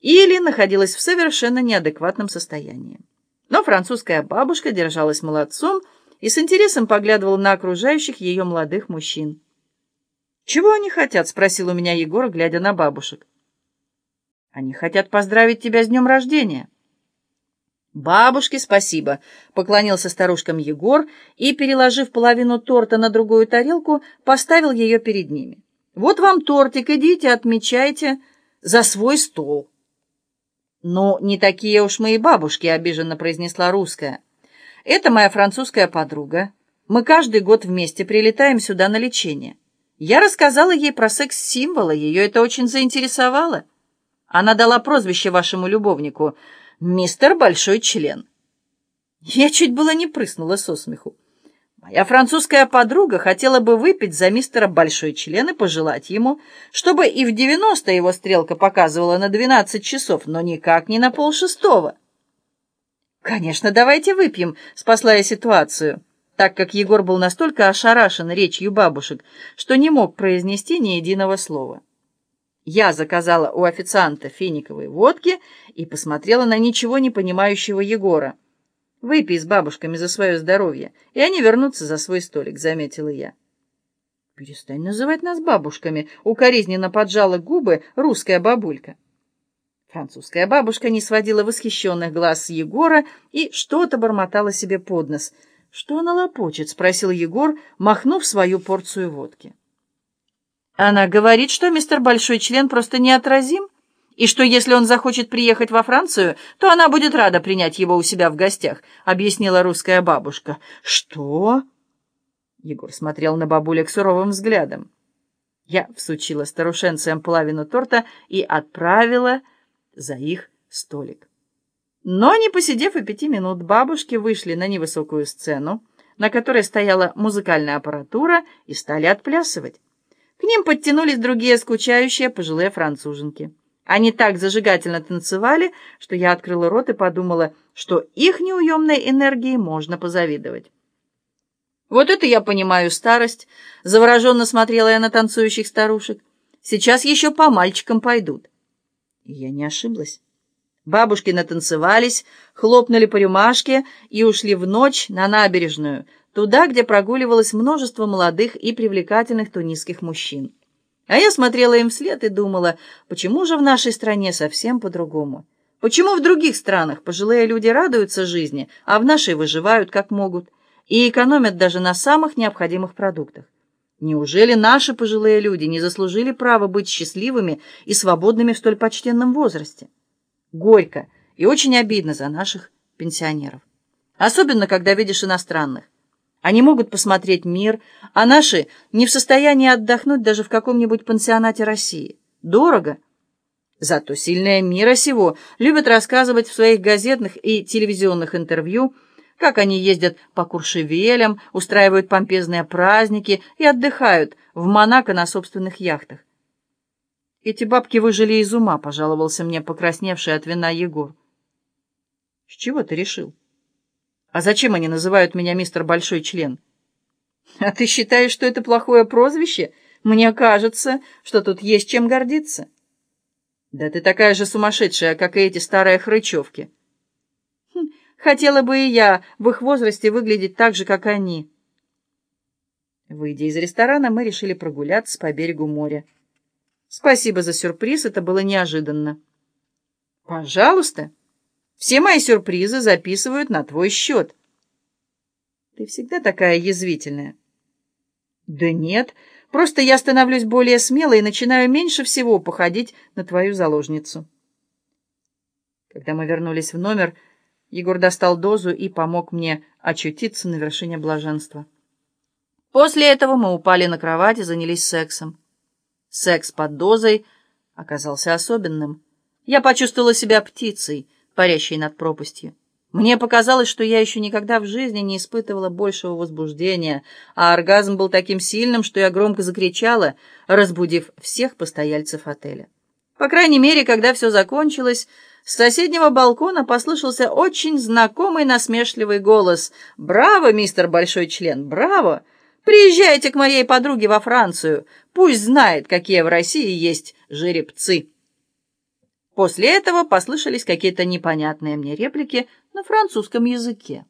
или находилась в совершенно неадекватном состоянии. Но французская бабушка держалась молодцом и с интересом поглядывала на окружающих ее молодых мужчин. «Чего они хотят?» — спросил у меня Егор, глядя на бабушек. «Они хотят поздравить тебя с днем рождения». «Бабушке спасибо», — поклонился старушкам Егор и, переложив половину торта на другую тарелку, поставил ее перед ними. «Вот вам тортик, идите, отмечайте за свой стол». «Ну, не такие уж мои бабушки», — обиженно произнесла русская. «Это моя французская подруга. Мы каждый год вместе прилетаем сюда на лечение. Я рассказала ей про секс-символы, ее это очень заинтересовало. Она дала прозвище вашему любовнику — мистер Большой Член. Я чуть было не прыснула со смеху. Моя французская подруга хотела бы выпить за мистера Большой Член и пожелать ему, чтобы и в девяносто его стрелка показывала на двенадцать часов, но никак не на полшестого. «Конечно, давайте выпьем», — спасла я ситуацию, так как Егор был настолько ошарашен речью бабушек, что не мог произнести ни единого слова. Я заказала у официанта финиковой водки и посмотрела на ничего не понимающего Егора. «Выпей с бабушками за свое здоровье, и они вернутся за свой столик», — заметила я. «Перестань называть нас бабушками», — укоризненно поджала губы русская бабулька. Французская бабушка не сводила восхищенных глаз с Егора и что-то бормотала себе под нос. «Что она лопочет?» — спросил Егор, махнув свою порцию водки. Она говорит, что мистер Большой Член просто неотразим, и что если он захочет приехать во Францию, то она будет рада принять его у себя в гостях, объяснила русская бабушка. Что? Егор смотрел на бабулек суровым взглядом. Я всучила старушенцам половину торта и отправила за их столик. Но, не посидев и пяти минут, бабушки вышли на невысокую сцену, на которой стояла музыкальная аппаратура, и стали отплясывать. К ним подтянулись другие скучающие пожилые француженки. Они так зажигательно танцевали, что я открыла рот и подумала, что их неуемной энергии можно позавидовать. «Вот это я понимаю старость!» — завороженно смотрела я на танцующих старушек. «Сейчас еще по мальчикам пойдут». Я не ошиблась. Бабушки натанцевались, хлопнули по рюмашке и ушли в ночь на набережную — туда, где прогуливалось множество молодых и привлекательных тунисских мужчин. А я смотрела им вслед и думала, почему же в нашей стране совсем по-другому? Почему в других странах пожилые люди радуются жизни, а в нашей выживают как могут и экономят даже на самых необходимых продуктах? Неужели наши пожилые люди не заслужили права быть счастливыми и свободными в столь почтенном возрасте? Горько и очень обидно за наших пенсионеров. Особенно, когда видишь иностранных. Они могут посмотреть мир, а наши не в состоянии отдохнуть даже в каком-нибудь пансионате России. Дорого. Зато сильные мира сего любят рассказывать в своих газетных и телевизионных интервью, как они ездят по Куршевелям, устраивают помпезные праздники и отдыхают в Монако на собственных яхтах. Эти бабки выжили из ума, пожаловался мне покрасневший от вина Егор. С чего ты решил? А зачем они называют меня мистер Большой Член? А ты считаешь, что это плохое прозвище? Мне кажется, что тут есть чем гордиться. Да ты такая же сумасшедшая, как и эти старые хрычевки. Хм, хотела бы и я в их возрасте выглядеть так же, как они. Выйдя из ресторана, мы решили прогуляться по берегу моря. Спасибо за сюрприз, это было неожиданно. Пожалуйста. Все мои сюрпризы записывают на твой счет. Ты всегда такая язвительная. Да нет, просто я становлюсь более смелой и начинаю меньше всего походить на твою заложницу. Когда мы вернулись в номер, Егор достал дозу и помог мне очутиться на вершине блаженства. После этого мы упали на кровать и занялись сексом. Секс под дозой оказался особенным. Я почувствовала себя птицей — парящей над пропастью. Мне показалось, что я еще никогда в жизни не испытывала большего возбуждения, а оргазм был таким сильным, что я громко закричала, разбудив всех постояльцев отеля. По крайней мере, когда все закончилось, с соседнего балкона послышался очень знакомый насмешливый голос. «Браво, мистер Большой Член, браво! Приезжайте к моей подруге во Францию, пусть знает, какие в России есть жеребцы». После этого послышались какие-то непонятные мне реплики на французском языке.